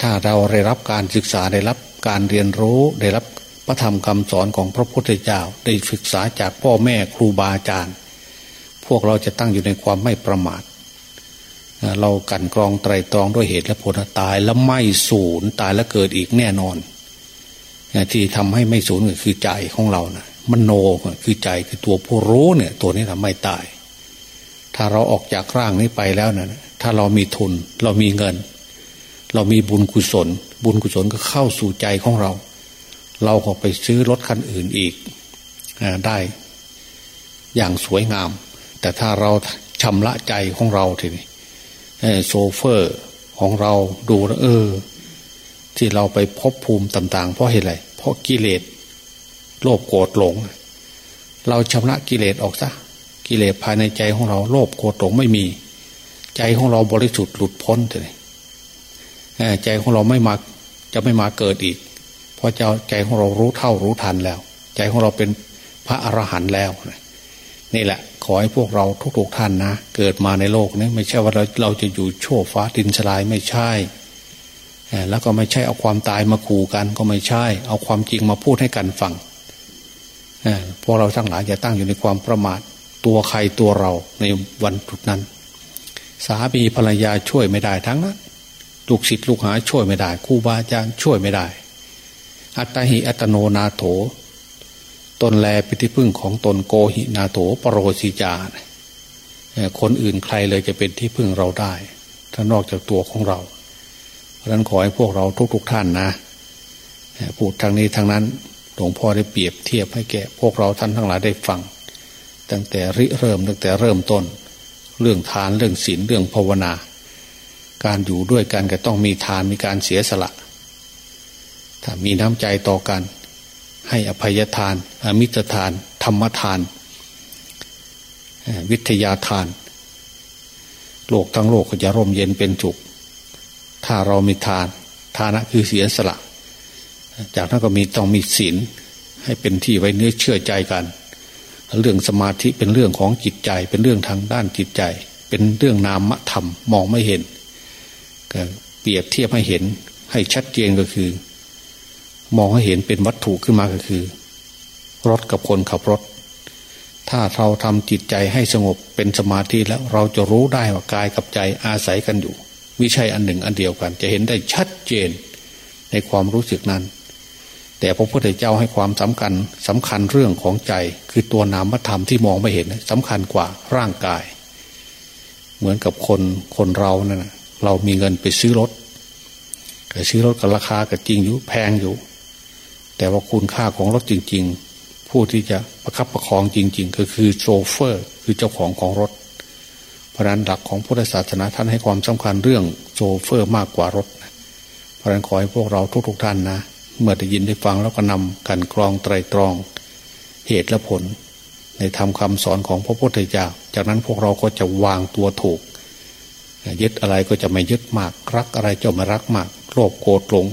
ถ้าเราได้รับการศึกษาได้รับการเรียนรู้ได้รับ พระธรรมคำสอนของพระพุทธเจ้าได้ศึกษาจากพ่อแม่ครูบาอาจารย์ พวกเราจะตั้งอยู่ในความไม่ประมาท เรากันกรองไตรตรองด้วยเหตุและผลตายแล้วไม่สูญตายแล้วเกิดอีกแน่นอน ที่ทำให้ไม่สูญก็คือใจของเรานะมโนคือใจคือตัวผู้รู้เนี่ย ตัวนี้ทำไม่ตาย ถ้าเราออกจากร่างนี้ไปแล้วนะถ้าเรามีทุน เรามีเงิน เรามีบุญกุศล บุญกุศลก็เข้าสู่ใจของเรา เราก็ไปซื้อรถคันอื่นอีกได้อย่างสวยงาม แต่ถ้าเราชำระใจของเราทีนี้โซเฟอร์ของเราดูเออ ที่เราไปพบภูมิต่าง ๆ เพราะเหตุอะไร เพราะกิเลสโลภโกรธหลง เราชำระกิเลสออกซะกิเลสภายในใจของเราโลภโกรธหลงไม่มี ใจของเราบริสุทธิ์หลุดพ้นเลยใจของเราไม่มาจะไม่มาเกิดอีก พราะใจของเรารู้เท่ารู้ทันแล้ว ใจของเราเป็นพระอรหันต์แล้วนี่แหละ ขอให้พวกเราทุกๆท่านนะ เกิดมาในโลกนี้ไม่ใช่ว่าเราเราจะอยู่โชว์ฟ้าดินสลายไม่ใช่แล้วก็ไม่ใช่เอาความตายมาขู่กันก็ไม่ใช่ เอาความจริงมาพูดให้กันฟังพวกเราทั้งหลายจะตั้งอยู่ในความประมาทตัวใครตัวเราในวันจุดนั้น สามีภรรยาช่วยไม่ได้ทั้งนั้นลูกศิษย์ลูกหาช่วยไม่ได้ครูบาอาจารย์ช่วยไม่ได้ อัตหิอัตโนนาโถ ตนแลป็นที่พึ่งของตนโกหินาโถปรโรสิจาคนอื่นใครเลยจะเป็นที่พึ่งเราได้ ถ้านอกจากตัวของเรา เพราะนั้นขอให้พวกเราทุกๆทท่านนะพูดทางนี้ทางนั้นหลวงพ่อได้เปรียบเทียบให้แก่พวกเราท่านทั้งหลายได้ฟัง ตั้งแต่ริเริ่มตั้งแต่เริ่มต้น เรื่องทานเรื่องศีลเรื่องภาวนา การอยู่ด้วยกันก็ต้องมีทานมีการเสียสละ ถ้ามีน้ำใจต่อกัน ให้อภัยทาน อมิตรทาน ธรรมทาน วิทยาทาน โลกทั้งโลกก็จะร่มเย็นเป็นสุขถ้าเรามีทาน ทานะคือเสียสละ จากนั้นก็มีต้องมีศีลให้เป็นที่ไว้เนื้อเชื่อใจกัน เรื่องสมาธิเป็นเรื่องของจิตใจ เป็นเรื่องทางด้านจิตใจ เป็นเรื่องนามธรรมมองไม่เห็นเปรียบเทียบให้เห็นให้ชัดเจนก็คือ มองให้เห็นเป็นวัตถุขึ้นมาก็คือ รถกับคนขับรถ ถ้าเราทำจิตใจให้สงบเป็นสมาธิแล้วเราจะรู้ได้ว่ากายกับใจอาศัยกันอยู่วิชัยอันหนึ่งอันเดียวกัน จะเห็นได้ชัดเจนในความรู้สึกนั้น แต่พระพุทธเจ้าให้ความสำคัญสำคัญเรื่องของใจ คือตัวนามธรรมที่มองไม่เห็นสำคัญกว่าร่างกาย เหมือนกับคนคนเรานะ่ะเรามีเงินไปซื้อรถแต่ซื้อรถกับราคาก็จริงอยู่แพงอยู่ แต่ว่าคุณค่าของรถจริง ๆ ผู้ที่จะประคับประคองจริง ๆ ก็คือโชเฟอร์คือเจ้าของของรถ เพราะนั้นหลักของพุทธศาสนาท่านให้ความสำคัญเรื่องโชเฟอร์มากกว่ารถ เพราะนั้นขอให้พวกเราทุกๆท่านนะ เมื่อได้ยินได้ฟังแล้วก็นำกันกรองไตรตรอง เหตุและผล ในทำคำสอนของพระพุทธเจ้า จากนั้นพวกเราก็จะวางตัวถูกยึดอะไรก็จะไม่ยึดมาก รักอะไรจะไม่รักมาก โลภโกรธหลง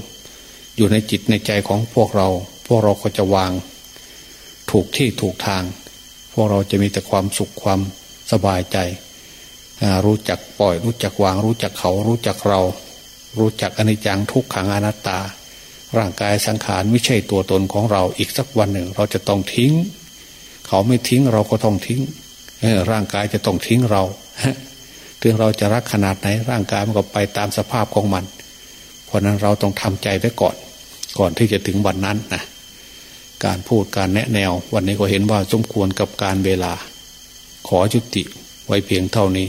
อยู่ในจิตในใจของพวกเรา พวกเราก็จะวาง ถูกที่ถูกทาง พวกเราจะมีแต่ความสุขความสบายใจ รู้จักปล่อย รู้จักวาง รู้จักเขา รู้จักเรา รู้จักอนิจจังทุกขังอนัตตา ร่างกายสังขารไม่ใช่ตัวตนของเราอีกสักวันหนึ่ง เราจะต้องทิ้ง เขาไม่ทิ้งเราก็ต้องทิ้งร่างกายจะต้องทิ้งเราถึงเราจะรักขนาดไหนร่างกายมันก็ไปตามสภาพของมัน เพราะนั้นเราต้องทำใจไว้ก่อน ก่อนที่จะถึงวันนั้นนะการพูดการแนะแนว วันนี้ก็เห็นว่าสมควรกับการเวลา ขอจุติไว้เพียงเท่านี้